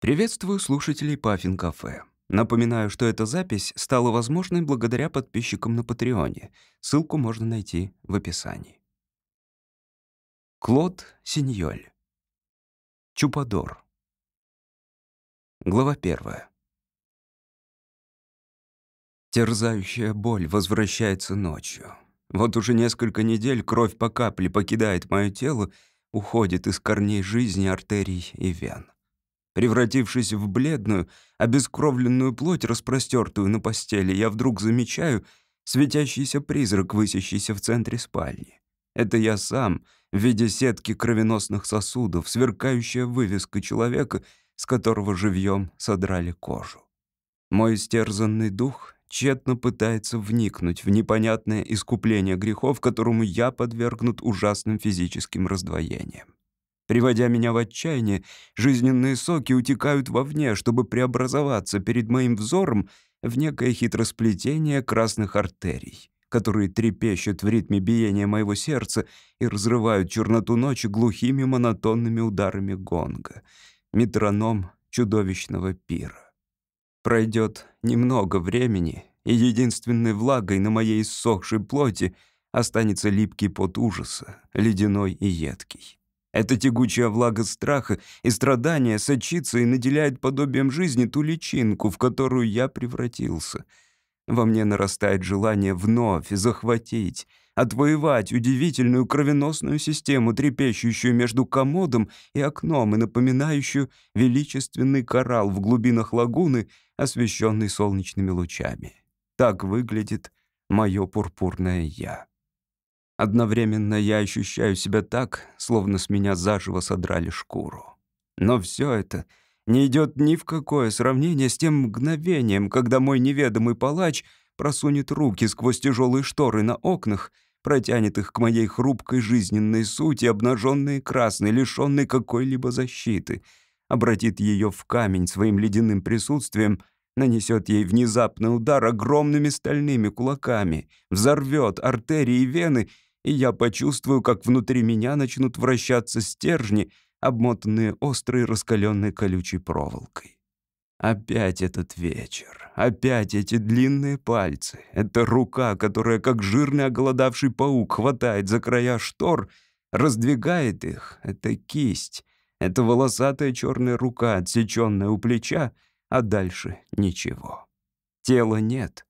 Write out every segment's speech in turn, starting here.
Приветствую слушателей Паффин Кафе. Напоминаю, что эта запись стала возможной благодаря подписчикам на Патреоне. Ссылку можно найти в описании. Клод Синьоль. Чупадор. Глава первая. Терзающая боль возвращается ночью. Вот уже несколько недель кровь по капле покидает мое тело, уходит из корней жизни, артерий и вен. Превратившись в бледную, обескровленную плоть, распростертую на постели, я вдруг замечаю светящийся призрак, высящийся в центре спальни. Это я сам, в виде сетки кровеносных сосудов, сверкающая вывеска человека, с которого живьем содрали кожу. Мой стерзанный дух тщетно пытается вникнуть в непонятное искупление грехов, которому я подвергнут ужасным физическим раздвоением. Приводя меня в отчаяние, жизненные соки утекают вовне, чтобы преобразоваться перед моим взором в некое хитросплетение красных артерий, которые трепещут в ритме биения моего сердца и разрывают черноту ночи глухими монотонными ударами гонга. Метроном чудовищного пира. Пройдет немного времени, и единственной влагой на моей иссохшей плоти останется липкий пот ужаса, ледяной и едкий. Эта тягучая влага страха и страдания сочится и наделяет подобием жизни ту личинку, в которую я превратился. Во мне нарастает желание вновь захватить, отвоевать удивительную кровеносную систему, трепещущую между комодом и окном и напоминающую величественный коралл в глубинах лагуны, освещенный солнечными лучами. Так выглядит мое пурпурное «я». Одновременно я ощущаю себя так, словно с меня заживо содрали шкуру. Но все это не идет ни в какое сравнение с тем мгновением, когда мой неведомый палач просунет руки сквозь тяжелые шторы на окнах, протянет их к моей хрупкой жизненной сути, обнаженной красной, лишенной какой-либо защиты, обратит ее в камень своим ледяным присутствием, нанесет ей внезапный удар огромными стальными кулаками, взорвет артерии и вены — и я почувствую, как внутри меня начнут вращаться стержни, обмотанные острой раскаленной колючей проволокой. Опять этот вечер, опять эти длинные пальцы, эта рука, которая, как жирный оголодавший паук, хватает за края штор, раздвигает их, это кисть, это волосатая черная рука, отсеченная у плеча, а дальше ничего. Тела нет —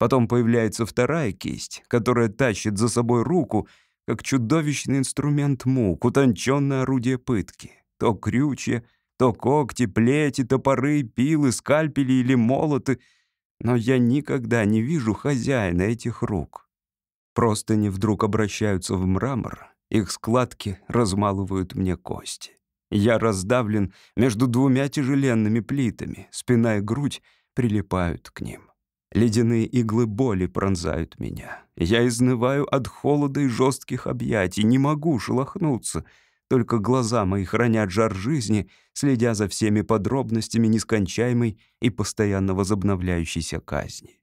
Потом появляется вторая кисть, которая тащит за собой руку, как чудовищный инструмент мук, утонченное орудие пытки. То крючья, то когти, плети, топоры, пилы, скальпели или молоты. Но я никогда не вижу хозяина этих рук. Просто они вдруг обращаются в мрамор, их складки размалывают мне кости. Я раздавлен между двумя тяжеленными плитами, спина и грудь прилипают к ним. Ледяные иглы боли пронзают меня. Я изнываю от холода и жестких объятий, не могу шелохнуться. Только глаза мои хранят жар жизни, следя за всеми подробностями нескончаемой и постоянно возобновляющейся казни.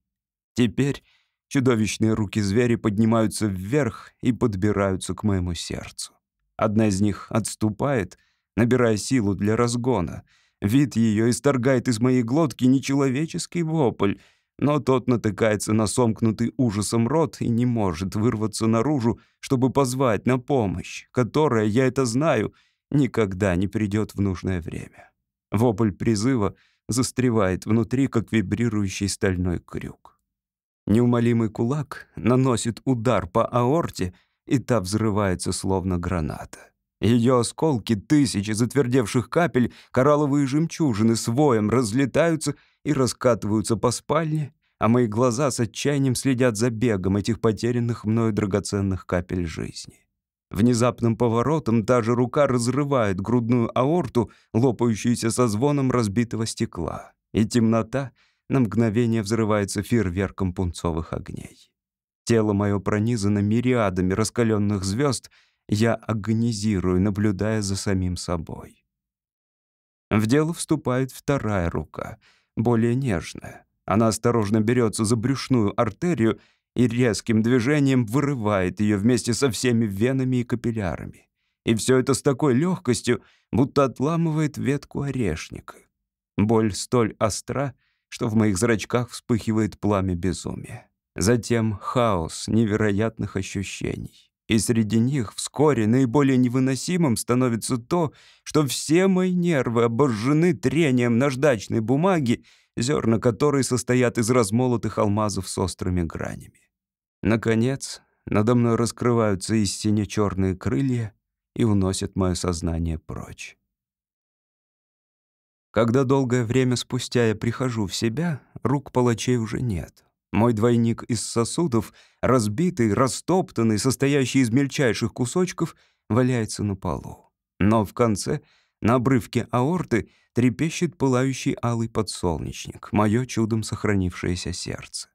Теперь чудовищные руки зверя поднимаются вверх и подбираются к моему сердцу. Одна из них отступает, набирая силу для разгона. Вид ее исторгает из моей глотки нечеловеческий вопль — но тот натыкается на сомкнутый ужасом рот и не может вырваться наружу, чтобы позвать на помощь, которая, я это знаю, никогда не придет в нужное время. Вопль призыва застревает внутри, как вибрирующий стальной крюк. Неумолимый кулак наносит удар по аорте, и та взрывается, словно граната. Ее осколки, тысячи затвердевших капель, коралловые жемчужины с воем разлетаются и раскатываются по спальне, а мои глаза с отчаянием следят за бегом этих потерянных мною драгоценных капель жизни. Внезапным поворотом та же рука разрывает грудную аорту, лопающуюся со звоном разбитого стекла, и темнота на мгновение взрывается фейерверком пунцовых огней. Тело мое пронизано мириадами раскаленных звезд, я агонизирую, наблюдая за самим собой. В дело вступает вторая рука — более нежная. Она осторожно берется за брюшную артерию и резким движением вырывает ее вместе со всеми венами и капиллярами. И все это с такой легкостью, будто отламывает ветку орешника. Боль столь остра, что в моих зрачках вспыхивает пламя безумия. Затем хаос невероятных ощущений. И среди них вскоре наиболее невыносимым становится то, что все мои нервы обожжены трением наждачной бумаги, зерна которой состоят из размолотых алмазов с острыми гранями. Наконец, надо мной раскрываются истине черные крылья и уносят мое сознание прочь. Когда долгое время спустя я прихожу в себя, рук палачей уже нет. Мой двойник из сосудов, разбитый, растоптанный, состоящий из мельчайших кусочков, валяется на полу. Но в конце, на обрывке аорты, трепещет пылающий алый подсолнечник, мое чудом сохранившееся сердце.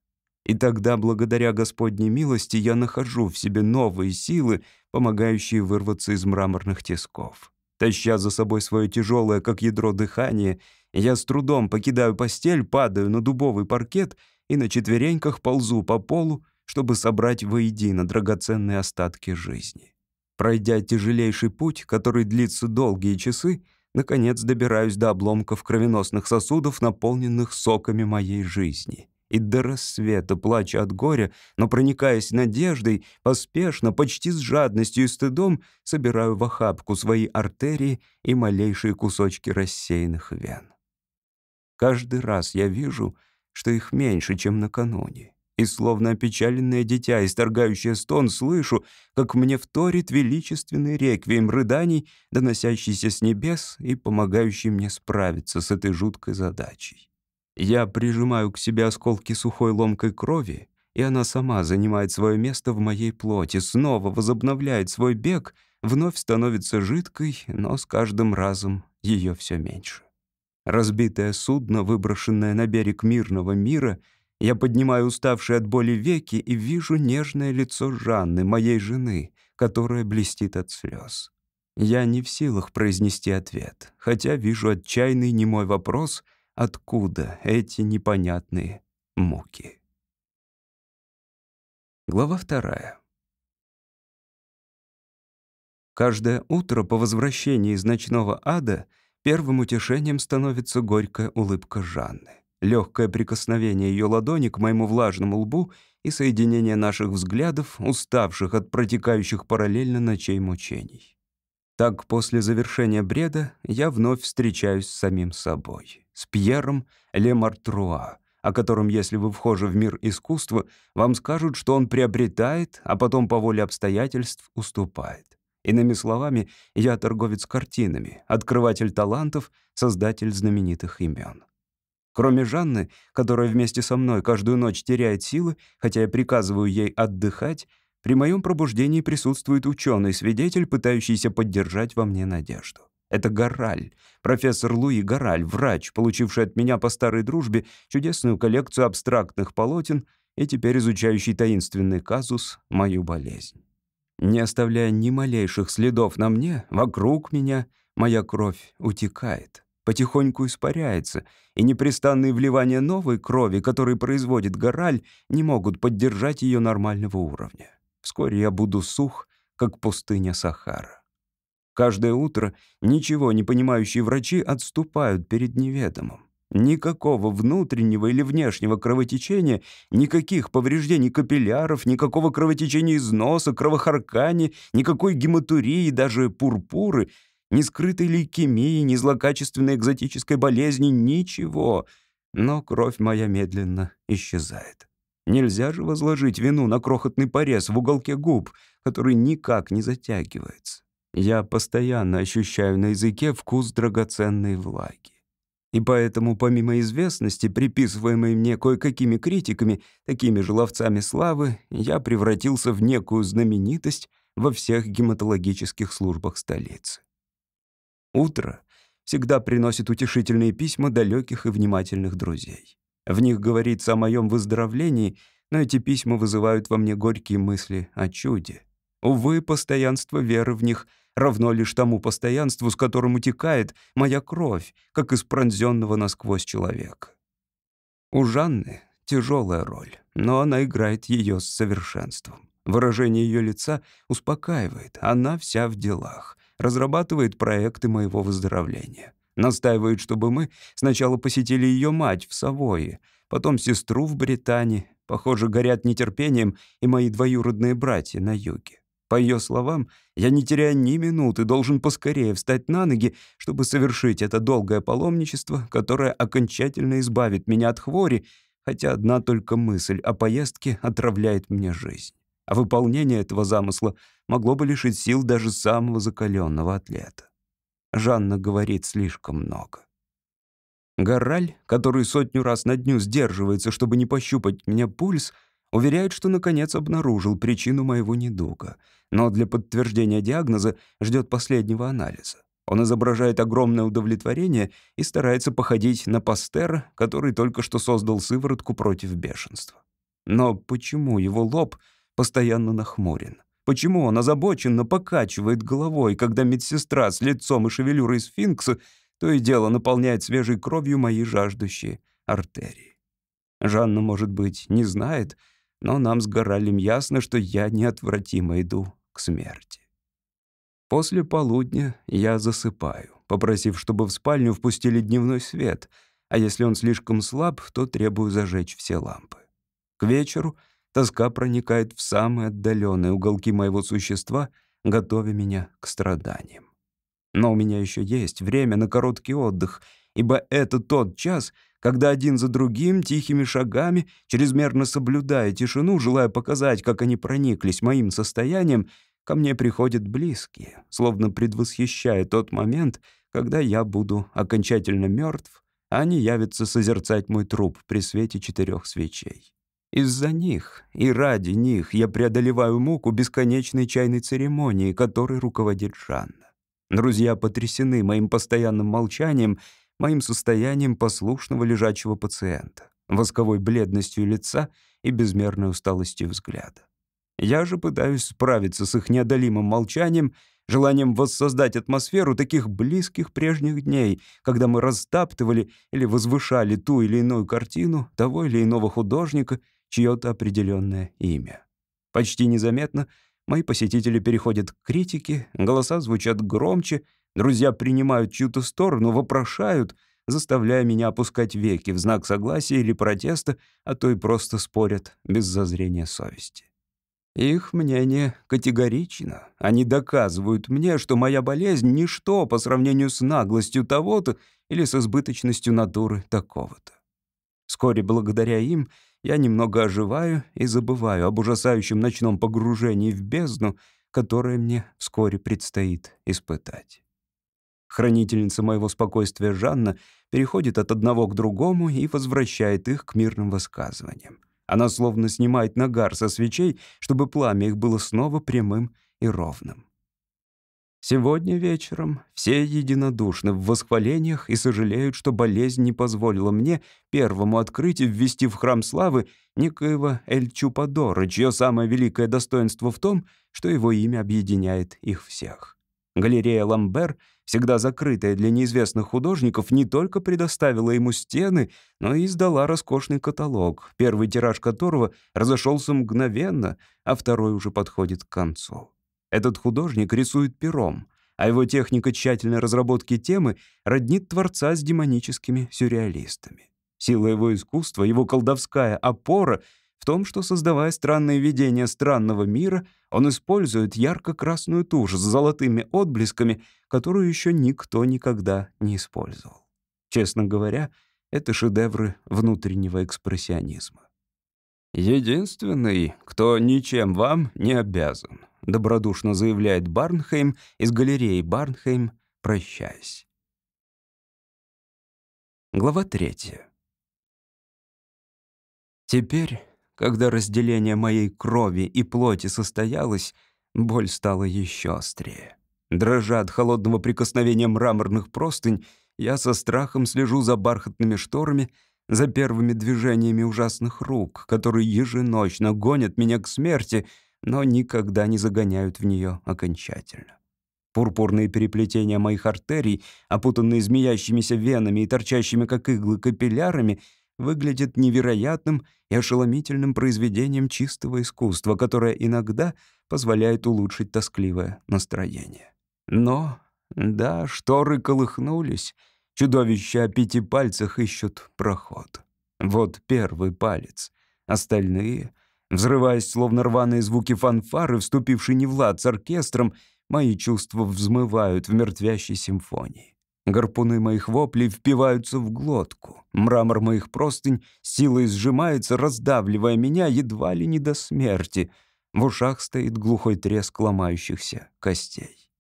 И тогда, благодаря Господней милости, я нахожу в себе новые силы, помогающие вырваться из мраморных тисков. Таща за собой свое тяжелое, как ядро, дыхание, я с трудом покидаю постель, падаю на дубовый паркет и на четвереньках ползу по полу, чтобы собрать воедино драгоценные остатки жизни. Пройдя тяжелейший путь, который длится долгие часы, наконец добираюсь до обломков кровеносных сосудов, наполненных соками моей жизни и до рассвета, плача от горя, но проникаясь надеждой, поспешно, почти с жадностью и стыдом, собираю в охапку свои артерии и малейшие кусочки рассеянных вен. Каждый раз я вижу, что их меньше, чем накануне. И словно опечаленное дитя, исторгающее стон, слышу, как мне вторит величественный реквием рыданий, доносящийся с небес и помогающий мне справиться с этой жуткой задачей. Я прижимаю к себе осколки сухой ломкой крови, и она сама занимает свое место в моей плоти, снова возобновляет свой бег, вновь становится жидкой, но с каждым разом ее все меньше. Разбитое судно, выброшенное на берег мирного мира, я поднимаю уставшие от боли веки и вижу нежное лицо Жанны, моей жены, которая блестит от слез. Я не в силах произнести ответ, хотя вижу отчаянный немой вопрос — Откуда эти непонятные муки? Глава вторая. Каждое утро по возвращении из ночного ада первым утешением становится горькая улыбка Жанны, легкое прикосновение ее ладони к моему влажному лбу и соединение наших взглядов, уставших от протекающих параллельно ночей мучений. Так, после завершения бреда, я вновь встречаюсь с самим собой, с Пьером Лемартруа, о котором, если вы вхожи в мир искусства, вам скажут, что он приобретает, а потом по воле обстоятельств уступает. Иными словами, я торговец картинами, открыватель талантов, создатель знаменитых имен. Кроме Жанны, которая вместе со мной каждую ночь теряет силы, хотя я приказываю ей отдыхать, при моем пробуждении присутствует ученый-свидетель, пытающийся поддержать во мне надежду. Это Гораль, профессор Луи Гораль, врач, получивший от меня по старой дружбе чудесную коллекцию абстрактных полотен и теперь изучающий таинственный казус «Мою болезнь». Не оставляя ни малейших следов на мне, вокруг меня моя кровь утекает, потихоньку испаряется, и непрестанные вливания новой крови, которые производит Гораль, не могут поддержать ее нормального уровня. Вскоре я буду сух, как пустыня Сахара. Каждое утро ничего не понимающие врачи отступают перед неведомым. Никакого внутреннего или внешнего кровотечения, никаких повреждений капилляров, никакого кровотечения из носа, кровохаркани, никакой гематурии, даже пурпуры, ни скрытой лейкемии, ни злокачественной экзотической болезни, ничего. Но кровь моя медленно исчезает. Нельзя же возложить вину на крохотный порез в уголке губ, который никак не затягивается. Я постоянно ощущаю на языке вкус драгоценной влаги. И поэтому, помимо известности, приписываемой мне кое-какими критиками, такими же ловцами славы, я превратился в некую знаменитость во всех гематологических службах столицы. Утро всегда приносит утешительные письма далеких и внимательных друзей. В них говорится о моем выздоровлении, но эти письма вызывают во мне горькие мысли о чуде. Увы, постоянство веры в них равно лишь тому постоянству, с которым утекает моя кровь, как из пронзенного насквозь человека. У Жанны тяжелая роль, но она играет ее с совершенством. Выражение ее лица успокаивает, она вся в делах, разрабатывает проекты моего выздоровления. Настаивает, чтобы мы сначала посетили ее мать в Савое, потом сестру в Британии. Похоже, горят нетерпением и мои двоюродные братья на юге. По ее словам, я, не теряя ни минуты, должен поскорее встать на ноги, чтобы совершить это долгое паломничество, которое окончательно избавит меня от хвори, хотя одна только мысль о поездке отравляет мне жизнь. А выполнение этого замысла могло бы лишить сил даже самого закаленного атлета. Жанна говорит слишком много. Гораль, который сотню раз на дню сдерживается, чтобы не пощупать меня пульс, уверяет, что наконец обнаружил причину моего недуга, но для подтверждения диагноза ждет последнего анализа. Он изображает огромное удовлетворение и старается походить на Пастера, который только что создал сыворотку против бешенства. Но почему его лоб постоянно нахмурен? Почему он озабоченно покачивает головой, когда медсестра с лицом и шевелюрой сфинкса то и дело наполняет свежей кровью мои жаждущие артерии? Жанна, может быть, не знает, но нам с Горалем ясно, что я неотвратимо иду к смерти. После полудня я засыпаю, попросив, чтобы в спальню впустили дневной свет, а если он слишком слаб, то требую зажечь все лампы. К вечеру — Тоска проникает в самые отдаленные уголки моего существа, готовя меня к страданиям. Но у меня еще есть время на короткий отдых, ибо это тот час, когда один за другим, тихими шагами, чрезмерно соблюдая тишину, желая показать, как они прониклись моим состоянием, ко мне приходят близкие, словно предвосхищая тот момент, когда я буду окончательно мертв, а они явятся созерцать мой труп при свете четырех свечей. Из-за них и ради них я преодолеваю муку бесконечной чайной церемонии, которой руководит Жанна. Друзья потрясены моим постоянным молчанием, моим состоянием послушного лежачего пациента, восковой бледностью лица и безмерной усталостью взгляда. Я же пытаюсь справиться с их неодолимым молчанием, желанием воссоздать атмосферу таких близких прежних дней, когда мы растаптывали или возвышали ту или иную картину того или иного художника чье-то определенное имя. Почти незаметно мои посетители переходят к критике, голоса звучат громче, друзья принимают чью-то сторону, вопрошают, заставляя меня опускать веки в знак согласия или протеста, а то и просто спорят без зазрения совести. Их мнение категорично. Они доказывают мне, что моя болезнь — ничто по сравнению с наглостью того-то или с избыточностью натуры такого-то. Вскоре, благодаря им, я немного оживаю и забываю об ужасающем ночном погружении в бездну, которое мне вскоре предстоит испытать. Хранительница моего спокойствия Жанна переходит от одного к другому и возвращает их к мирным высказываниям. Она словно снимает нагар со свечей, чтобы пламя их было снова прямым и ровным. Сегодня вечером все единодушны в восхвалениях и сожалеют, что болезнь не позволила мне первому открыть и ввести в храм славы некоего Эль Чупадора, чье самое великое достоинство в том, что его имя объединяет их всех. Галерея Ламбер, всегда закрытая для неизвестных художников, не только предоставила ему стены, но и издала роскошный каталог, первый тираж которого разошелся мгновенно, а второй уже подходит к концу. Этот художник рисует пером, а его техника тщательной разработки темы роднит творца с демоническими сюрреалистами. Сила его искусства, его колдовская опора в том, что, создавая странные видения странного мира, он использует ярко-красную тушь с золотыми отблесками, которую еще никто никогда не использовал. Честно говоря, это шедевры внутреннего экспрессионизма. Единственный, кто ничем вам не обязан. — добродушно заявляет Барнхейм из галереи Барнхейм, прощаясь. Глава третья. Теперь, когда разделение моей крови и плоти состоялось, боль стала еще острее. Дрожа от холодного прикосновения мраморных простынь, я со страхом слежу за бархатными шторами, за первыми движениями ужасных рук, которые еженочно гонят меня к смерти — но никогда не загоняют в нее окончательно. Пурпурные переплетения моих артерий, опутанные змеящимися венами и торчащими, как иглы, капиллярами, выглядят невероятным и ошеломительным произведением чистого искусства, которое иногда позволяет улучшить тоскливое настроение. Но, да, шторы колыхнулись, Чудовища о пяти пальцах ищут проход. Вот первый палец. Остальные, взрываясь, словно рваные звуки фанфары, вступившие не в лад с оркестром, мои чувства взмывают в мертвящей симфонии. Гарпуны моих воплей впиваются в глотку. Мрамор моих простынь силой сжимается, раздавливая меня едва ли не до смерти. В ушах стоит глухой треск ломающихся костей.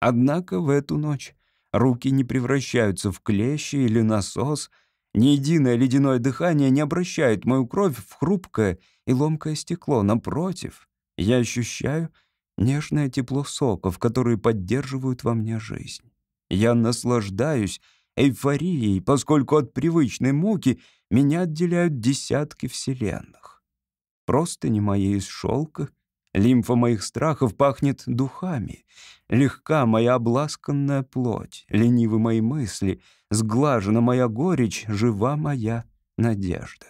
Однако в эту ночь руки не превращаются в клещи или насос. Ни единое ледяное дыхание не обращает мою кровь в хрупкое и ломкое стекло. Напротив, я ощущаю нежное тепло соков, которые поддерживают во мне жизнь. Я наслаждаюсь эйфорией, поскольку от привычной муки меня отделяют десятки вселенных. Просто не мои из шелка, лимфа моих страхов пахнет духами, легка моя обласканная плоть, ленивы мои мысли, сглажена моя горечь, жива моя надежда.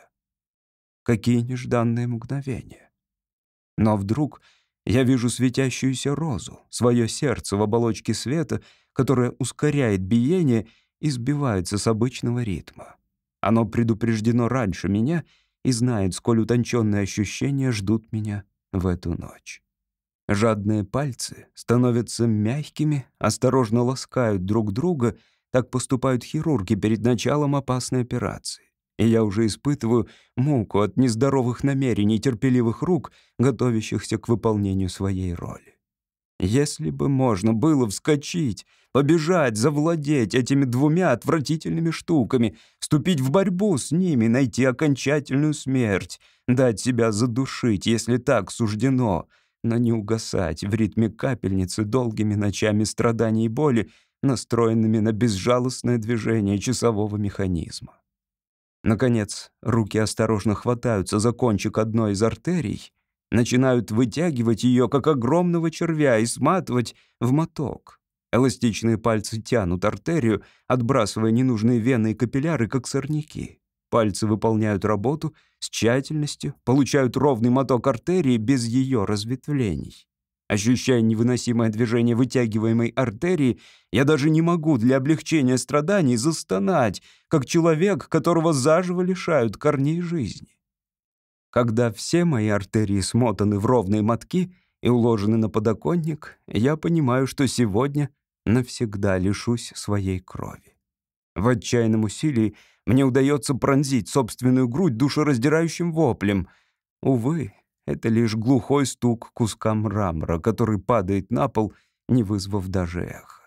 Какие нежданные мгновения. Но вдруг я вижу светящуюся розу, свое сердце в оболочке света — которое ускоряет биение и сбивается с обычного ритма. Оно предупреждено раньше меня и знает, сколь утонченные ощущения ждут меня в эту ночь. Жадные пальцы становятся мягкими, осторожно ласкают друг друга, так поступают хирурги перед началом опасной операции. И я уже испытываю муку от нездоровых намерений терпеливых рук, готовящихся к выполнению своей роли. Если бы можно было вскочить, побежать, завладеть этими двумя отвратительными штуками, вступить в борьбу с ними, найти окончательную смерть, дать себя задушить, если так суждено, но не угасать в ритме капельницы долгими ночами страданий и боли, настроенными на безжалостное движение часового механизма. Наконец, руки осторожно хватаются за кончик одной из артерий, начинают вытягивать ее, как огромного червя, и сматывать в моток. Эластичные пальцы тянут артерию, отбрасывая ненужные вены и капилляры, как сорняки. Пальцы выполняют работу с тщательностью, получают ровный моток артерии без ее разветвлений. Ощущая невыносимое движение вытягиваемой артерии, я даже не могу для облегчения страданий застонать, как человек, которого заживо лишают корней жизни. Когда все мои артерии смотаны в ровные мотки и уложены на подоконник, я понимаю, что сегодня навсегда лишусь своей крови. В отчаянном усилии мне удается пронзить собственную грудь душераздирающим воплем. Увы, это лишь глухой стук куска мрамора, который падает на пол, не вызвав даже эхо.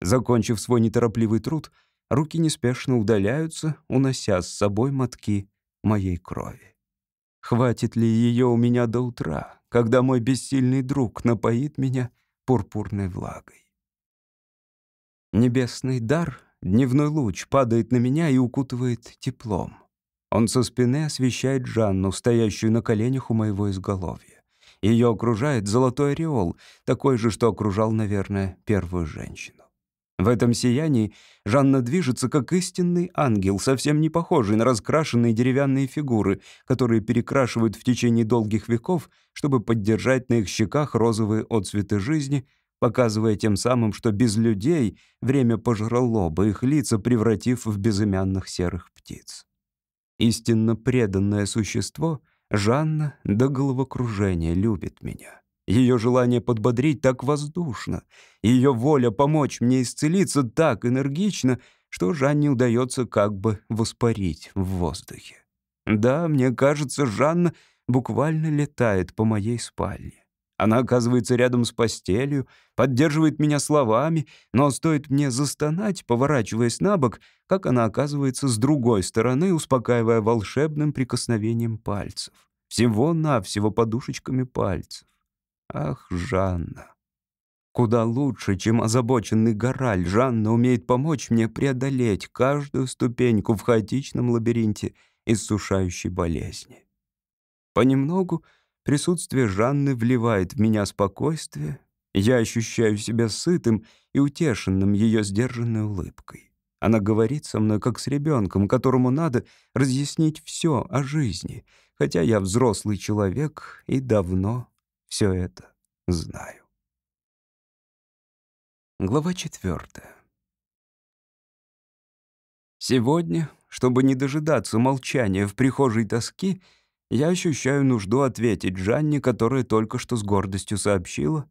Закончив свой неторопливый труд, руки неспешно удаляются, унося с собой мотки моей крови. Хватит ли ее у меня до утра, когда мой бессильный друг напоит меня пурпурной влагой? Небесный дар, дневной луч, падает на меня и укутывает теплом. Он со спины освещает Жанну, стоящую на коленях у моего изголовья. Ее окружает золотой ореол, такой же, что окружал, наверное, первую женщину. В этом сиянии Жанна движется как истинный ангел, совсем не похожий на раскрашенные деревянные фигуры, которые перекрашивают в течение долгих веков, чтобы поддержать на их щеках розовые отцветы жизни, показывая тем самым, что без людей время пожрало бы их лица, превратив в безымянных серых птиц. Истинно преданное существо, Жанна до головокружения любит меня. Ее желание подбодрить так воздушно, ее воля помочь мне исцелиться так энергично, что Жанне удается как бы воспарить в воздухе. Да, мне кажется, Жанна буквально летает по моей спальне. Она оказывается рядом с постелью, поддерживает меня словами, но стоит мне застонать, поворачиваясь на бок, как она оказывается с другой стороны, успокаивая волшебным прикосновением пальцев. Всего-навсего подушечками пальцев. Ах, Жанна. Куда лучше, чем озабоченный гораль, Жанна умеет помочь мне преодолеть каждую ступеньку в хаотичном лабиринте иссушающей болезни. Понемногу присутствие Жанны вливает в меня спокойствие, я ощущаю себя сытым и утешенным ее сдержанной улыбкой. Она говорит со мной как с ребенком, которому надо разъяснить все о жизни, хотя я взрослый человек и давно все это знаю. Глава четвертая. Сегодня, чтобы не дожидаться молчания в прихожей тоски, я ощущаю нужду ответить Жанне, которая только что с гордостью сообщила.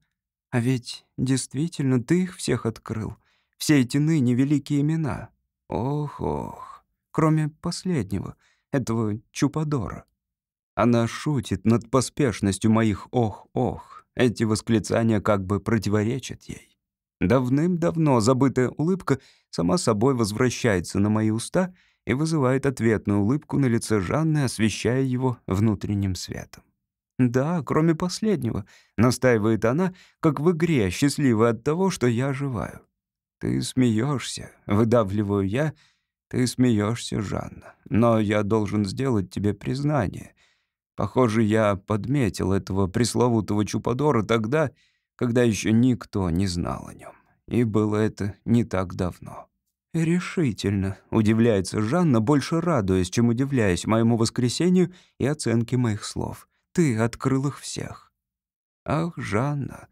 А ведь действительно ты их всех открыл. Все эти ныне великие имена. Ох-ох. Кроме последнего, этого Чупадора. Она шутит над поспешностью моих «ох-ох». Эти восклицания как бы противоречат ей. Давным-давно забытая улыбка сама собой возвращается на мои уста и вызывает ответную улыбку на лице Жанны, освещая его внутренним светом. «Да, кроме последнего», — настаивает она, как в игре, счастливая от того, что я оживаю. «Ты смеешься, выдавливаю я. Ты смеешься, Жанна. Но я должен сделать тебе признание. Похоже, я подметил этого пресловутого Чупадора тогда, когда еще никто не знал о нем. И было это не так давно. «Решительно», — удивляется Жанна, больше радуясь, чем удивляясь моему воскресению и оценке моих слов. «Ты открыл их всех». «Ах, Жанна,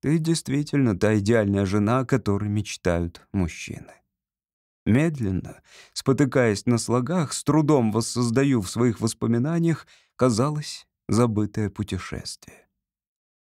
ты действительно та идеальная жена, о которой мечтают мужчины». Медленно, спотыкаясь на слогах, с трудом воссоздаю в своих воспоминаниях, казалось, забытое путешествие.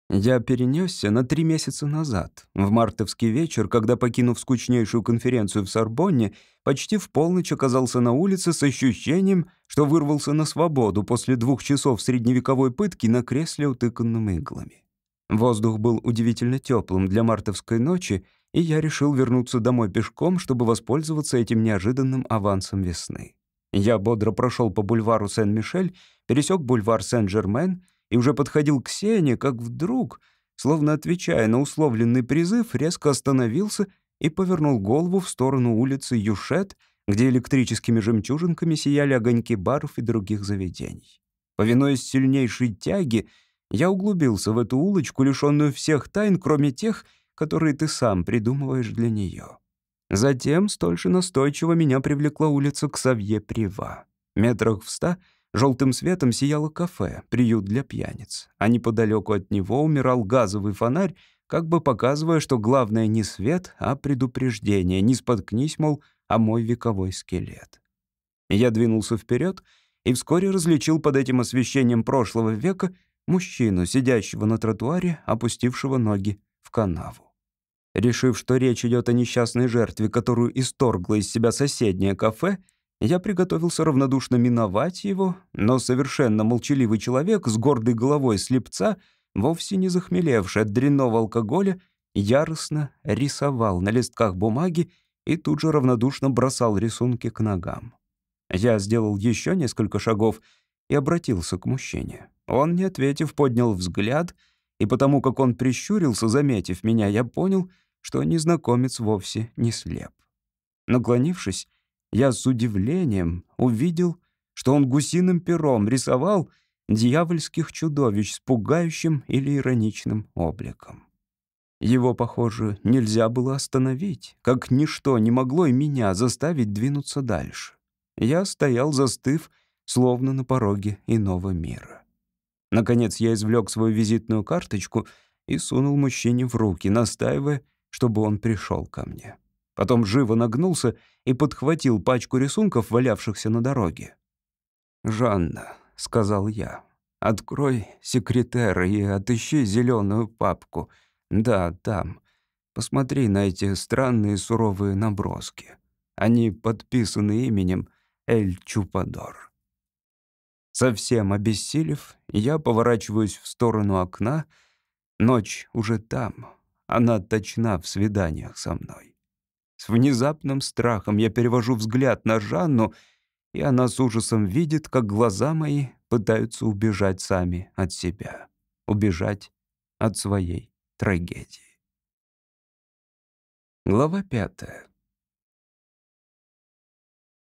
Я перенесся на три месяца назад, в мартовский вечер, когда, покинув скучнейшую конференцию в Сорбонне, почти в полночь оказался на улице с ощущением, что вырвался на свободу после двух часов средневековой пытки на кресле, утыканном иглами. Воздух был удивительно теплым для мартовской ночи, и я решил вернуться домой пешком, чтобы воспользоваться этим неожиданным авансом весны. Я бодро прошел по бульвару Сен-Мишель, пересек бульвар Сен-Жермен — и уже подходил к Сене, как вдруг, словно отвечая на условленный призыв, резко остановился и повернул голову в сторону улицы Юшет, где электрическими жемчужинками сияли огоньки баров и других заведений. Повинуясь сильнейшей тяге, я углубился в эту улочку, лишенную всех тайн, кроме тех, которые ты сам придумываешь для нее. Затем столь же настойчиво меня привлекла улица Ксавье-Прива. Метрах в ста — Желтым светом сияло кафе, приют для пьяниц, а неподалеку от него умирал газовый фонарь, как бы показывая, что главное не свет, а предупреждение, не споткнись, мол, а мой вековой скелет. Я двинулся вперед и вскоре различил под этим освещением прошлого века мужчину, сидящего на тротуаре, опустившего ноги в канаву. Решив, что речь идет о несчастной жертве, которую исторгло из себя соседнее кафе, я приготовился равнодушно миновать его, но совершенно молчаливый человек с гордой головой слепца, вовсе не захмелевший от дрянного алкоголя, яростно рисовал на листках бумаги и тут же равнодушно бросал рисунки к ногам. Я сделал еще несколько шагов и обратился к мужчине. Он, не ответив, поднял взгляд, и потому как он прищурился, заметив меня, я понял, что незнакомец вовсе не слеп. Наклонившись, я с удивлением увидел, что он гусиным пером рисовал дьявольских чудовищ с пугающим или ироничным обликом. Его, похоже, нельзя было остановить, как ничто не могло и меня заставить двинуться дальше. Я стоял, застыв, словно на пороге иного мира. Наконец я извлек свою визитную карточку и сунул мужчине в руки, настаивая, чтобы он пришел ко мне. Потом живо нагнулся и подхватил пачку рисунков, валявшихся на дороге. «Жанна», — сказал я, — «открой секретер и отыщи зеленую папку. Да, там. Посмотри на эти странные суровые наброски. Они подписаны именем Эль Чупадор». Совсем обессилев, я поворачиваюсь в сторону окна. Ночь уже там. Она точна в свиданиях со мной. С внезапным страхом я перевожу взгляд на Жанну, и она с ужасом видит, как глаза мои пытаются убежать сами от себя, убежать от своей трагедии. Глава пятая.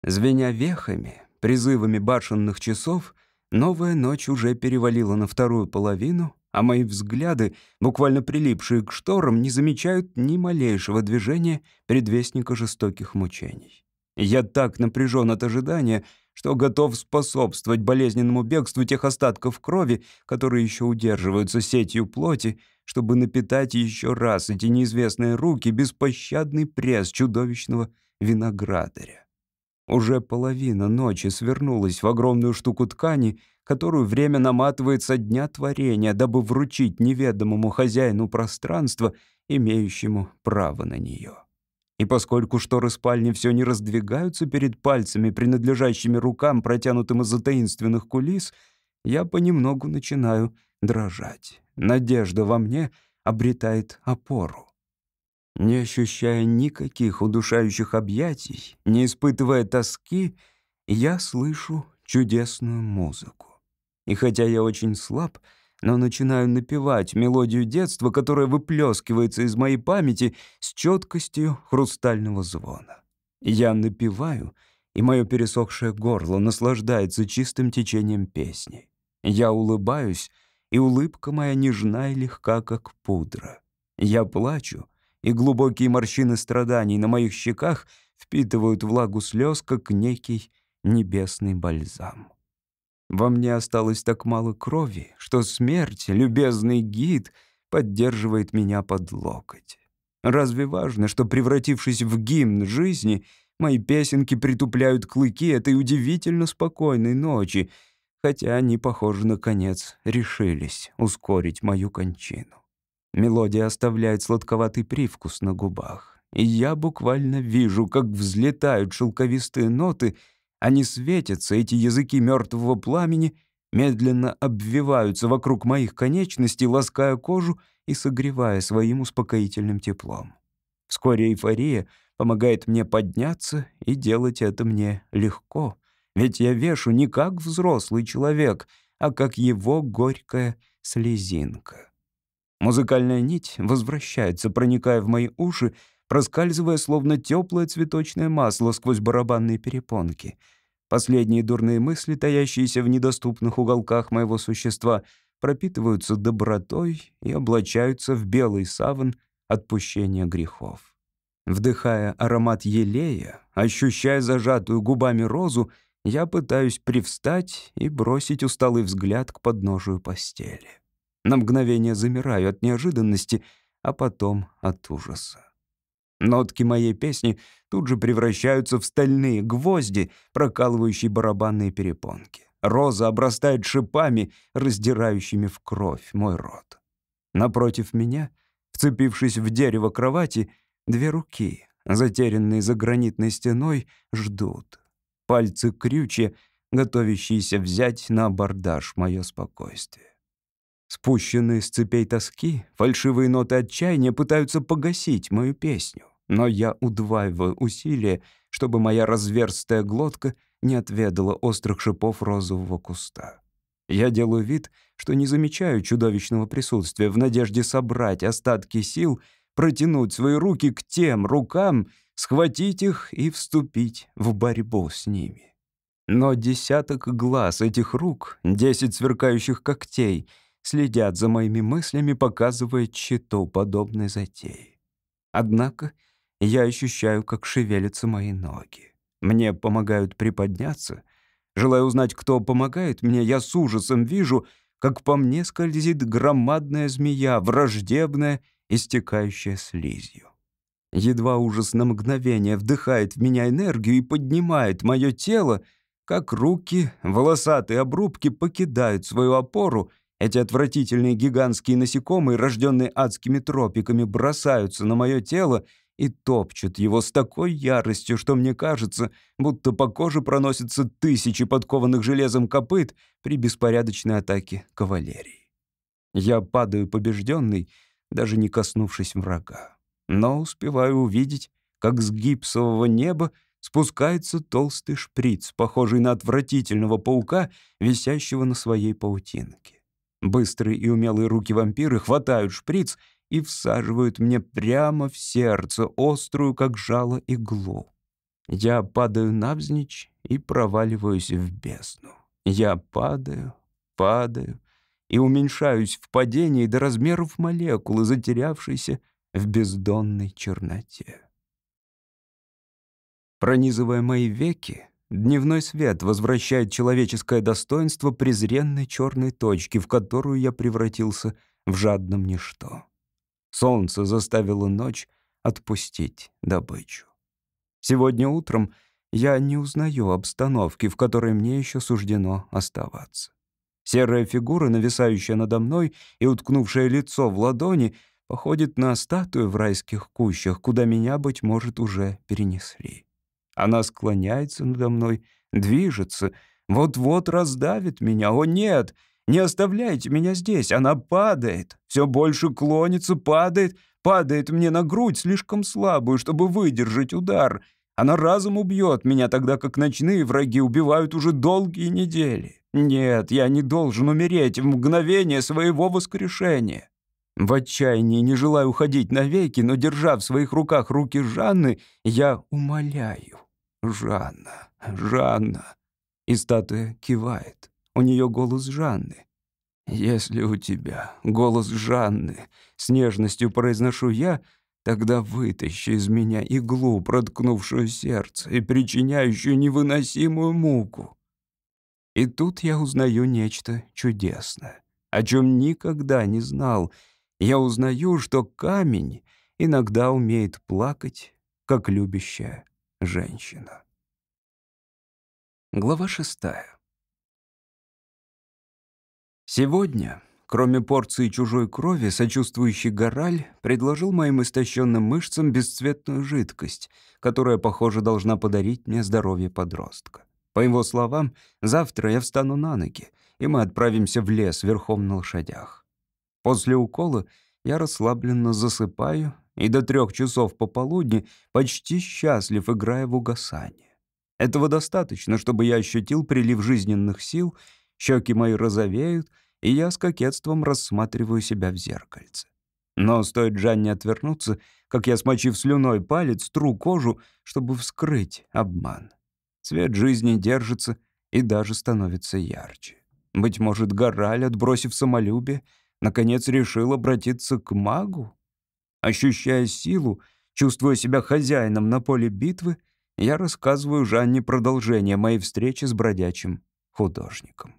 Звеня вехами, призывами башенных часов, новая ночь уже перевалила на вторую половину, а мои взгляды, буквально прилипшие к шторам, не замечают ни малейшего движения предвестника жестоких мучений. Я так напряжен от ожидания, что готов способствовать болезненному бегству тех остатков крови, которые еще удерживаются сетью плоти, чтобы напитать еще раз эти неизвестные руки беспощадный пресс чудовищного виноградаря. Уже половина ночи свернулась в огромную штуку ткани, которую время наматывает со дня творения, дабы вручить неведомому хозяину пространства, имеющему право на нее. И поскольку шторы спальни все не раздвигаются перед пальцами, принадлежащими рукам, протянутым из-за таинственных кулис, я понемногу начинаю дрожать. Надежда во мне обретает опору. Не ощущая никаких удушающих объятий, не испытывая тоски, я слышу чудесную музыку. И хотя я очень слаб, но начинаю напевать мелодию детства, которая выплескивается из моей памяти с четкостью хрустального звона. Я напеваю, и мое пересохшее горло наслаждается чистым течением песни. Я улыбаюсь, и улыбка моя нежна и легка, как пудра. Я плачу, и глубокие морщины страданий на моих щеках впитывают влагу слез, как некий небесный бальзам. Во мне осталось так мало крови, что смерть, любезный гид, поддерживает меня под локоть. Разве важно, что, превратившись в гимн жизни, мои песенки притупляют клыки этой удивительно спокойной ночи, хотя они, похоже, наконец решились ускорить мою кончину. Мелодия оставляет сладковатый привкус на губах. И я буквально вижу, как взлетают шелковистые ноты, они светятся, эти языки мертвого пламени, медленно обвиваются вокруг моих конечностей, лаская кожу и согревая своим успокоительным теплом. Вскоре эйфория помогает мне подняться, и делать это мне легко, ведь я вешу не как взрослый человек, а как его горькая слезинка. Музыкальная нить возвращается, проникая в мои уши, проскальзывая словно теплое цветочное масло сквозь барабанные перепонки. Последние дурные мысли, таящиеся в недоступных уголках моего существа, пропитываются добротой и облачаются в белый саван отпущения грехов. Вдыхая аромат елея, ощущая зажатую губами розу, я пытаюсь привстать и бросить усталый взгляд к подножию постели. На мгновение замираю от неожиданности, а потом от ужаса. Нотки моей песни тут же превращаются в стальные гвозди, прокалывающие барабанные перепонки. Роза обрастает шипами, раздирающими в кровь мой рот. Напротив меня, вцепившись в дерево кровати, две руки, затерянные за гранитной стеной, ждут. Пальцы крючья, готовящиеся взять на абордаж мое спокойствие. Спущенные с цепей тоски, фальшивые ноты отчаяния пытаются погасить мою песню. Но я удваиваю усилия, чтобы моя разверстая глотка не отведала острых шипов розового куста. Я делаю вид, что не замечаю чудовищного присутствия в надежде собрать остатки сил, протянуть свои руки к тем рукам, схватить их и вступить в борьбу с ними. Но десяток глаз этих рук, десять сверкающих когтей — следят за моими мыслями, показывая тщету подобной затеи. Однако я ощущаю, как шевелятся мои ноги. Мне помогают приподняться. Желая узнать, кто помогает мне, я с ужасом вижу, как по мне скользит громадная змея, враждебная, истекающая слизью. Едва ужас на мгновение вдыхает в меня энергию и поднимает мое тело, как руки, волосатые обрубки покидают свою опору эти отвратительные гигантские насекомые, рожденные адскими тропиками, бросаются на мое тело и топчут его с такой яростью, что мне кажется, будто по коже проносятся тысячи подкованных железом копыт при беспорядочной атаке кавалерии. Я падаю побежденный, даже не коснувшись врага. Но успеваю увидеть, как с гипсового неба спускается толстый шприц, похожий на отвратительного паука, висящего на своей паутинке. Быстрые и умелые руки вампиры хватают шприц и всаживают мне прямо в сердце острую, как жало, иглу. Я падаю навзничь и проваливаюсь в бездну. Я падаю, падаю и уменьшаюсь в падении до размеров молекулы, затерявшейся в бездонной черноте. Пронизывая мои веки, Дневной свет возвращает человеческое достоинство презренной черной точки, в которую я превратился в жадном ничто. Солнце заставило ночь отпустить добычу. Сегодня утром я не узнаю обстановки, в которой мне еще суждено оставаться. Серая фигура, нависающая надо мной и уткнувшая лицо в ладони, походит на статую в райских кущах, куда меня, быть может, уже перенесли. Она склоняется надо мной, движется, вот-вот раздавит меня. О, нет! Не оставляйте меня здесь! Она падает, все больше клонится, падает, падает мне на грудь, слишком слабую, чтобы выдержать удар. Она разом убьет меня, тогда как ночные враги убивают уже долгие недели. Нет, я не должен умереть в мгновение своего воскрешения. В отчаянии не желаю уходить навеки, но, держа в своих руках руки Жанны, я умоляю. «Жанна, Жанна!» И статуя кивает. У нее голос Жанны. «Если у тебя голос Жанны, с нежностью произношу я, тогда вытащи из меня иглу, проткнувшую сердце и причиняющую невыносимую муку». И тут я узнаю нечто чудесное, о чем никогда не знал. Я узнаю, что камень иногда умеет плакать, как любящая женщина. Глава шестая. Сегодня, кроме порции чужой крови, сочувствующий Гораль предложил моим истощенным мышцам бесцветную жидкость, которая, похоже, должна подарить мне здоровье подростка. По его словам, завтра я встану на ноги, и мы отправимся в лес верхом на лошадях. После укола я расслабленно засыпаю и до трех часов пополудни почти счастлив, играя в угасание. Этого достаточно, чтобы я ощутил прилив жизненных сил, щеки мои розовеют — и я с кокетством рассматриваю себя в зеркальце. Но стоит Жанне отвернуться, как я, смочив слюной палец, тру кожу, чтобы вскрыть обман. Цвет жизни держится и даже становится ярче. Быть может, Гораль, отбросив самолюбие, наконец решил обратиться к магу? Ощущая силу, чувствуя себя хозяином на поле битвы, я рассказываю Жанне продолжение моей встречи с бродячим художником.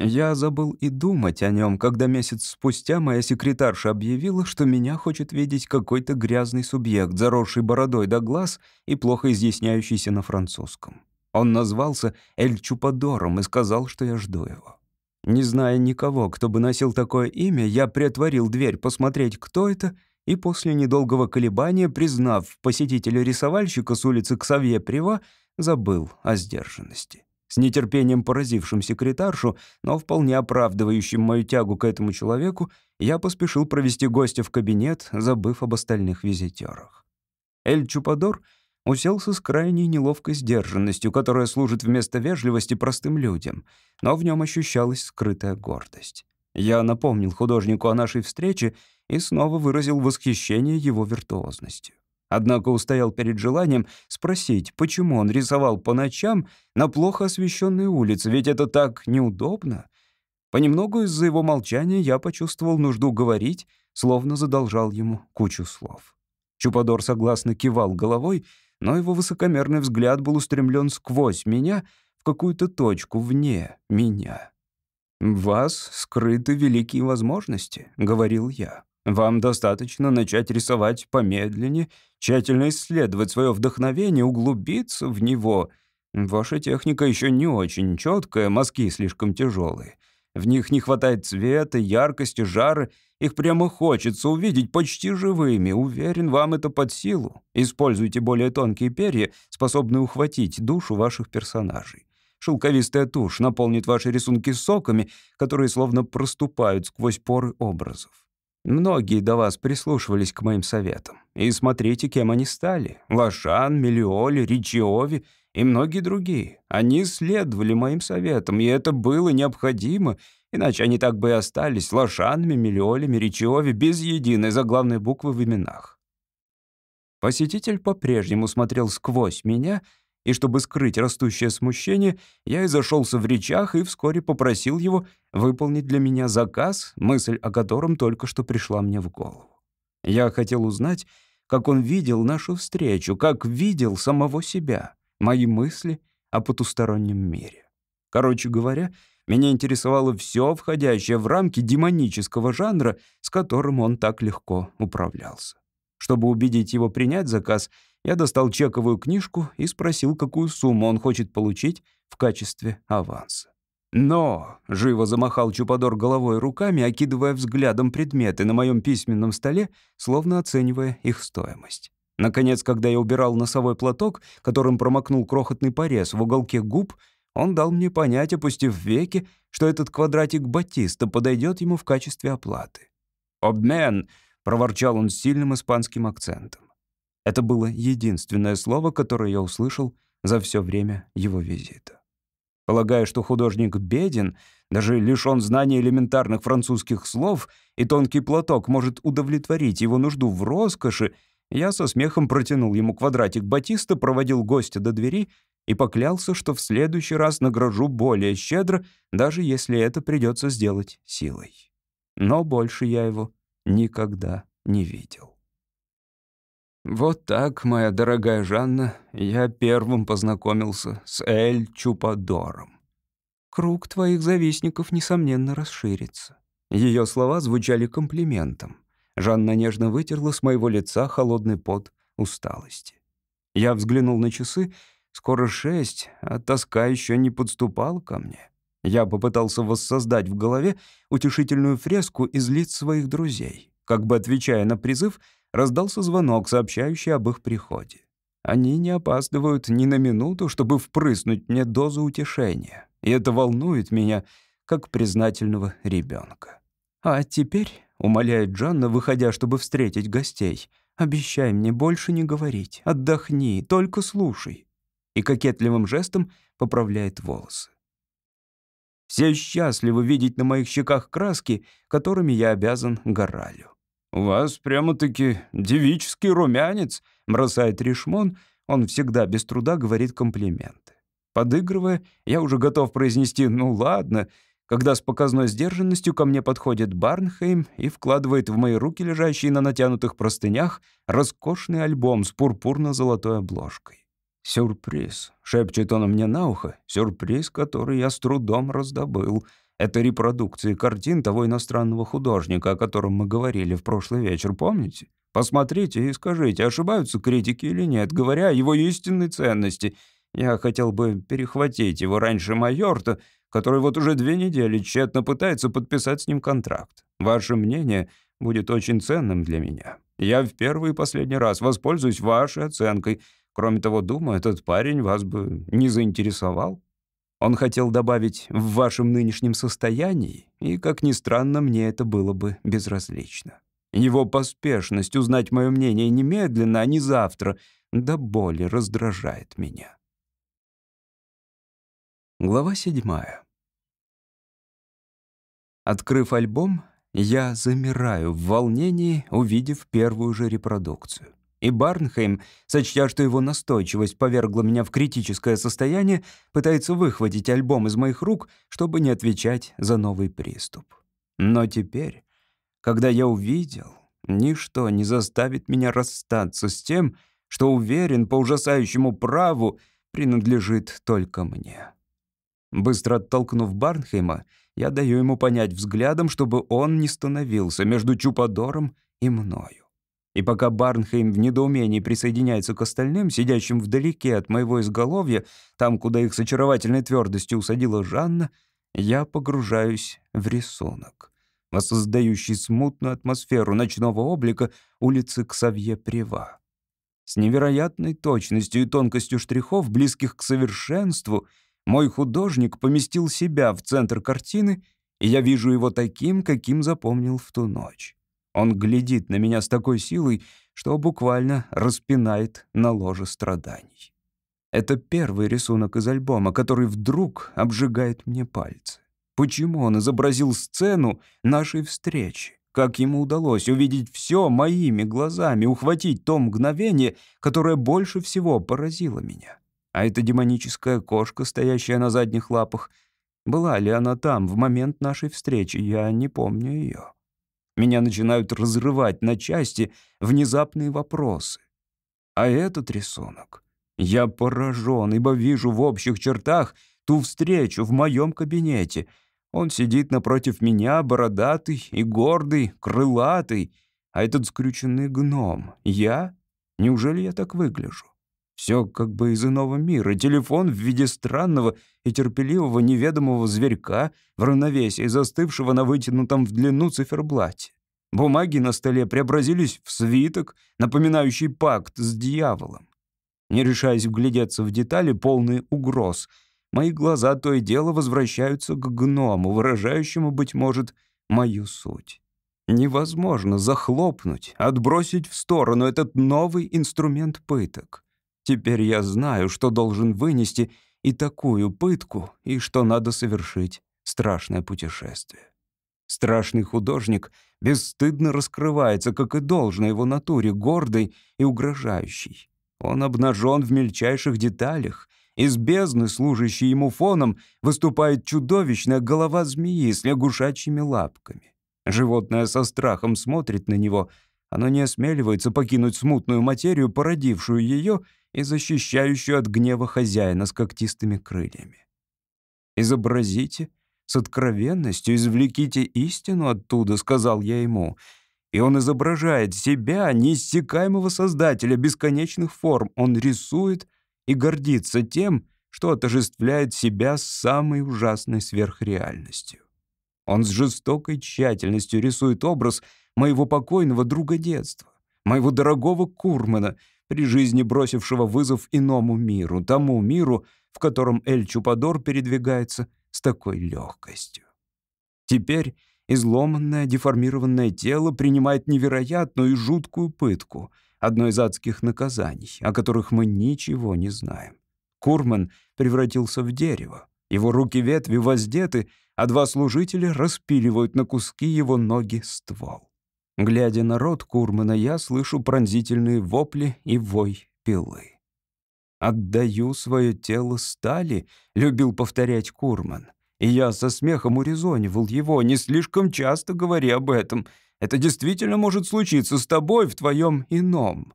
Я забыл и думать о нем, когда месяц спустя моя секретарша объявила, что меня хочет видеть какой-то грязный субъект, заросший бородой до глаз и плохо изъясняющийся на французском. Он назвался Эль Чупадором и сказал, что я жду его. Не зная никого, кто бы носил такое имя, я приотворил дверь посмотреть, кто это, и после недолгого колебания, признав посетителя-рисовальщика с улицы Ксавье-Прива, забыл о сдержанности с нетерпением поразившим секретаршу, но вполне оправдывающим мою тягу к этому человеку, я поспешил провести гостя в кабинет, забыв об остальных визитерах. Эль Чупадор уселся с крайней неловкой сдержанностью, которая служит вместо вежливости простым людям, но в нем ощущалась скрытая гордость. Я напомнил художнику о нашей встрече и снова выразил восхищение его виртуозностью. Однако устоял перед желанием спросить, почему он рисовал по ночам на плохо освещенной улице, ведь это так неудобно. Понемногу из-за его молчания я почувствовал нужду говорить, словно задолжал ему кучу слов. Чупадор согласно кивал головой, но его высокомерный взгляд был устремлен сквозь меня в какую-то точку вне меня. «В вас скрыты великие возможности», — говорил я. Вам достаточно начать рисовать помедленнее, тщательно исследовать свое вдохновение, углубиться в него. Ваша техника еще не очень четкая, мазки слишком тяжелые. В них не хватает цвета, яркости, жара. Их прямо хочется увидеть почти живыми. Уверен, вам это под силу. Используйте более тонкие перья, способные ухватить душу ваших персонажей. Шелковистая тушь наполнит ваши рисунки соками, которые словно проступают сквозь поры образов. Многие до вас прислушивались к моим советам. И смотрите, кем они стали. Лошан, Мелиоли, Ричиови и многие другие. Они следовали моим советам, и это было необходимо, иначе они так бы и остались Лошанами, Мелиолями, Ричиови, без единой заглавной буквы в именах. Посетитель по-прежнему смотрел сквозь меня — и чтобы скрыть растущее смущение, я изошелся в речах и вскоре попросил его выполнить для меня заказ, мысль о котором только что пришла мне в голову. Я хотел узнать, как он видел нашу встречу, как видел самого себя, мои мысли о потустороннем мире. Короче говоря, меня интересовало все входящее в рамки демонического жанра, с которым он так легко управлялся. Чтобы убедить его принять заказ, я достал чековую книжку и спросил, какую сумму он хочет получить в качестве аванса. «Но!» — живо замахал Чупадор головой и руками, окидывая взглядом предметы на моем письменном столе, словно оценивая их стоимость. Наконец, когда я убирал носовой платок, которым промокнул крохотный порез в уголке губ, он дал мне понять, опустив веки, что этот квадратик батиста подойдет ему в качестве оплаты. «Обмен!» — проворчал он с сильным испанским акцентом. Это было единственное слово, которое я услышал за все время его визита. Полагая, что художник беден, даже лишён знания элементарных французских слов, и тонкий платок может удовлетворить его нужду в роскоши, я со смехом протянул ему квадратик батиста, проводил гостя до двери и поклялся, что в следующий раз награжу более щедро, даже если это придется сделать силой. Но больше я его никогда не видел. Вот так, моя дорогая Жанна, я первым познакомился с Эль Чупадором. Круг твоих завистников, несомненно, расширится. Ее слова звучали комплиментом. Жанна нежно вытерла с моего лица холодный пот усталости. Я взглянул на часы. Скоро шесть, а тоска еще не подступала ко мне. Я попытался воссоздать в голове утешительную фреску из лиц своих друзей. Как бы отвечая на призыв, раздался звонок, сообщающий об их приходе. Они не опаздывают ни на минуту, чтобы впрыснуть мне дозу утешения. И это волнует меня, как признательного ребенка. «А теперь», — умоляет Джанна, выходя, чтобы встретить гостей, «обещай мне больше не говорить, отдохни, только слушай». И кокетливым жестом поправляет волосы. Все счастливы видеть на моих щеках краски, которыми я обязан Горалю. «У вас прямо-таки девический румянец», — бросает Ришмон. Он всегда без труда говорит комплименты. Подыгрывая, я уже готов произнести «ну ладно», когда с показной сдержанностью ко мне подходит Барнхейм и вкладывает в мои руки, лежащие на натянутых простынях, роскошный альбом с пурпурно-золотой обложкой. «Сюрприз», — шепчет он мне на ухо, «сюрприз, который я с трудом раздобыл». Это репродукции картин того иностранного художника, о котором мы говорили в прошлый вечер, помните? Посмотрите и скажите, ошибаются критики или нет, говоря о его истинной ценности. Я хотел бы перехватить его раньше Майорта, который вот уже две недели тщетно пытается подписать с ним контракт. Ваше мнение будет очень ценным для меня. Я в первый и последний раз воспользуюсь вашей оценкой. Кроме того, думаю, этот парень вас бы не заинтересовал. Он хотел добавить «в вашем нынешнем состоянии», и, как ни странно, мне это было бы безразлично. Его поспешность узнать мое мнение немедленно, а не завтра, до боли раздражает меня. Глава седьмая. Открыв альбом, я замираю в волнении, увидев первую же репродукцию. И Барнхейм, сочтя, что его настойчивость повергла меня в критическое состояние, пытается выхватить альбом из моих рук, чтобы не отвечать за новый приступ. Но теперь, когда я увидел, ничто не заставит меня расстаться с тем, что уверен по ужасающему праву принадлежит только мне. Быстро оттолкнув Барнхейма, я даю ему понять взглядом, чтобы он не становился между Чупадором и мною. И пока Барнхейм в недоумении присоединяется к остальным, сидящим вдалеке от моего изголовья, там, куда их с очаровательной твердостью усадила Жанна, я погружаюсь в рисунок, воссоздающий смутную атмосферу ночного облика улицы Ксавье-Прева. С невероятной точностью и тонкостью штрихов, близких к совершенству, мой художник поместил себя в центр картины, и я вижу его таким, каким запомнил в ту ночь. Он глядит на меня с такой силой, что буквально распинает на ложе страданий. Это первый рисунок из альбома, который вдруг обжигает мне пальцы. Почему он изобразил сцену нашей встречи? Как ему удалось увидеть все моими глазами, ухватить то мгновение, которое больше всего поразило меня? А эта демоническая кошка, стоящая на задних лапах, была ли она там в момент нашей встречи? Я не помню ее. Меня начинают разрывать на части внезапные вопросы. А этот рисунок... Я поражен, ибо вижу в общих чертах ту встречу в моем кабинете. Он сидит напротив меня, бородатый и гордый, крылатый, а этот скрюченный гном — я? Неужели я так выгляжу? Все как бы из иного мира. Телефон в виде странного и терпеливого неведомого зверька в равновесии, застывшего на вытянутом в длину циферблате. Бумаги на столе преобразились в свиток, напоминающий пакт с дьяволом. Не решаясь вглядеться в детали, полные угроз, мои глаза то и дело возвращаются к гному, выражающему, быть может, мою суть. Невозможно захлопнуть, отбросить в сторону этот новый инструмент пыток. Теперь я знаю, что должен вынести и такую пытку, и что надо совершить страшное путешествие. Страшный художник бесстыдно раскрывается, как и должно его натуре, гордой и угрожающей. Он обнажен в мельчайших деталях. Из бездны, служащей ему фоном, выступает чудовищная голова змеи с лягушачьими лапками. Животное со страхом смотрит на него. Оно не осмеливается покинуть смутную материю, породившую ее и защищающую от гнева хозяина с когтистыми крыльями. «Изобразите с откровенностью, извлеките истину оттуда», — сказал я ему. И он изображает себя, неиссякаемого создателя бесконечных форм. Он рисует и гордится тем, что отождествляет себя с самой ужасной сверхреальностью. Он с жестокой тщательностью рисует образ моего покойного друга детства, моего дорогого Курмана — при жизни бросившего вызов иному миру, тому миру, в котором Эль Чупадор передвигается с такой легкостью. Теперь изломанное, деформированное тело принимает невероятную и жуткую пытку, одно из адских наказаний, о которых мы ничего не знаем. Курман превратился в дерево. Его руки-ветви воздеты, а два служителя распиливают на куски его ноги ствол. Глядя на рот Курмана, я слышу пронзительные вопли и вой пилы. «Отдаю свое тело стали», — любил повторять Курман. И я со смехом урезонивал его, не слишком часто говори об этом. Это действительно может случиться с тобой в твоем ином.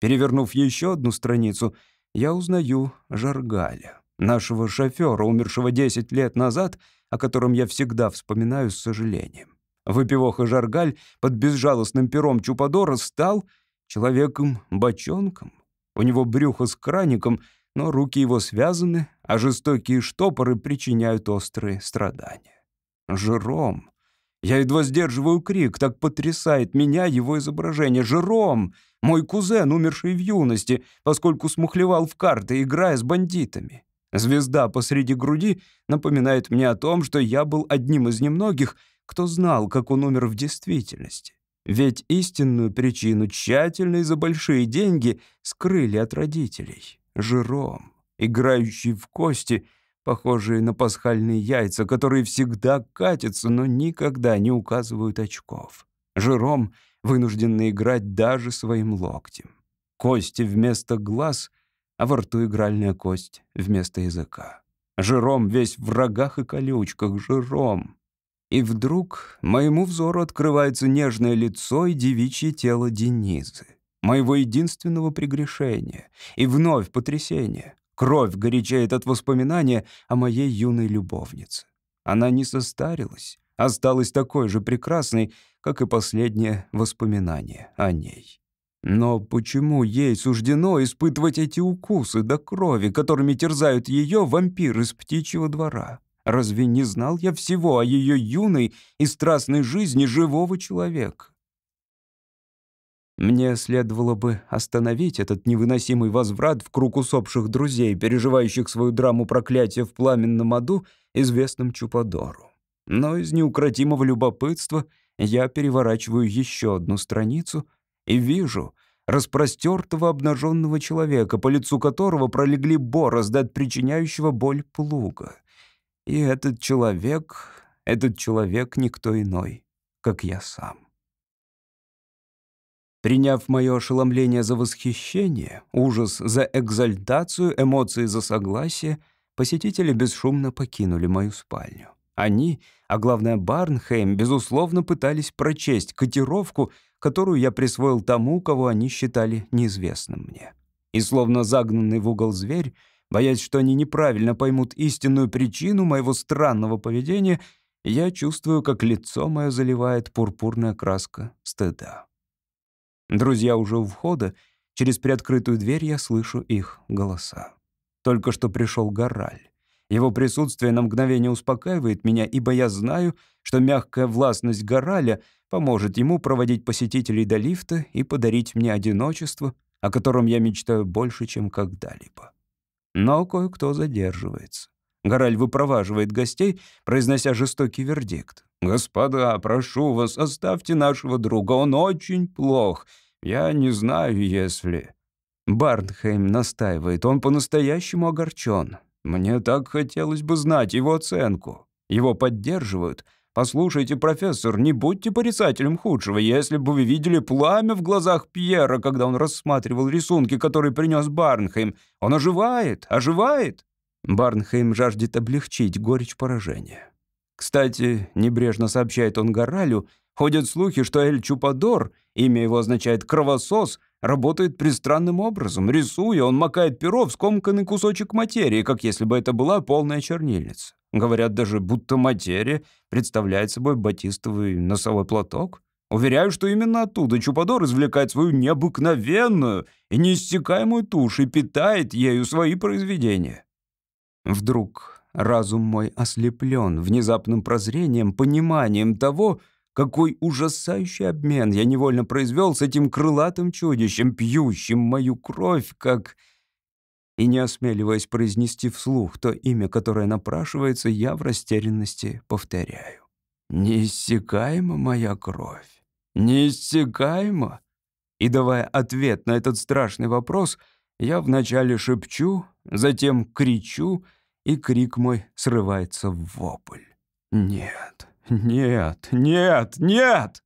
Перевернув еще одну страницу, я узнаю Жаргаля, нашего шофера, умершего 10 лет назад, о котором я всегда вспоминаю с сожалением. Выпивоха Жаргаль под безжалостным пером Чупадора стал человеком-бочонком. У него брюхо с краником, но руки его связаны, а жестокие штопоры причиняют острые страдания. Жером. Я едва сдерживаю крик, так потрясает меня его изображение. Жером! Мой кузен, умерший в юности, поскольку смухлевал в карты, играя с бандитами. Звезда посреди груди напоминает мне о том, что я был одним из немногих, кто знал, как он умер в действительности. Ведь истинную причину тщательно и за большие деньги скрыли от родителей. Жиром, играющий в кости, похожие на пасхальные яйца, которые всегда катятся, но никогда не указывают очков. Жиром, вынужденный играть даже своим локтем. Кости вместо глаз, а во рту игральная кость вместо языка. Жиром весь в рогах и колючках, жиром. И вдруг моему взору открывается нежное лицо и девичье тело Денизы, моего единственного прегрешения, и вновь потрясение. Кровь горячает от воспоминания о моей юной любовнице. Она не состарилась, осталась такой же прекрасной, как и последнее воспоминание о ней. Но почему ей суждено испытывать эти укусы до крови, которыми терзают ее вампиры из птичьего двора? Разве не знал я всего о ее юной и страстной жизни живого человека? Мне следовало бы остановить этот невыносимый возврат в круг усопших друзей, переживающих свою драму проклятия в пламенном аду, известном Чупадору. Но из неукротимого любопытства я переворачиваю еще одну страницу и вижу распростертого обнаженного человека, по лицу которого пролегли борозды от причиняющего боль плуга. И этот человек, этот человек никто иной, как я сам. Приняв мое ошеломление за восхищение, ужас за экзальтацию, эмоции за согласие, посетители бесшумно покинули мою спальню. Они, а главное Барнхейм, безусловно пытались прочесть котировку, которую я присвоил тому, кого они считали неизвестным мне. И словно загнанный в угол зверь, Боясь, что они неправильно поймут истинную причину моего странного поведения, я чувствую, как лицо мое заливает пурпурная краска стыда. Друзья уже у входа, Через приоткрытую дверь я слышу их голоса. Только что пришел Гораль. Его присутствие на мгновение успокаивает меня, ибо я знаю, что мягкая властность Гораля поможет ему проводить посетителей до лифта и подарить мне одиночество, о котором я мечтаю больше, чем когда-либо. Но кое-кто задерживается. Гораль выпроваживает гостей, произнося жестокий вердикт. «Господа, прошу вас, оставьте нашего друга, он очень плох. Я не знаю, если...» Барнхейм настаивает, он по-настоящему огорчен. Мне так хотелось бы знать его оценку. Его поддерживают. Послушайте, профессор, не будьте порицателем худшего. Если бы вы видели пламя в глазах Пьера, когда он рассматривал рисунки, которые принес Барнхейм, он оживает, оживает. Барнхейм жаждет облегчить горечь поражения. Кстати, небрежно сообщает он Горалю, ходят слухи, что Эль Чупадор, имя его означает «кровосос», работает пристранным образом. Рисуя, он макает перо в скомканный кусочек материи, как если бы это была полная чернильница. Говорят даже, будто материя представляет собой батистовый носовой платок. Уверяю, что именно оттуда Чупадор извлекает свою необыкновенную и неиссякаемую тушь и питает ею свои произведения. Вдруг разум мой ослеплен внезапным прозрением, пониманием того, какой ужасающий обмен я невольно произвел с этим крылатым чудищем, пьющим мою кровь, как... И не осмеливаясь произнести вслух то имя, которое напрашивается, я в растерянности повторяю. «Неиссякаема моя кровь! Неиссякаема!» И давая ответ на этот страшный вопрос, я вначале шепчу, затем кричу, и крик мой срывается в вопль. «Нет, нет, нет, нет!»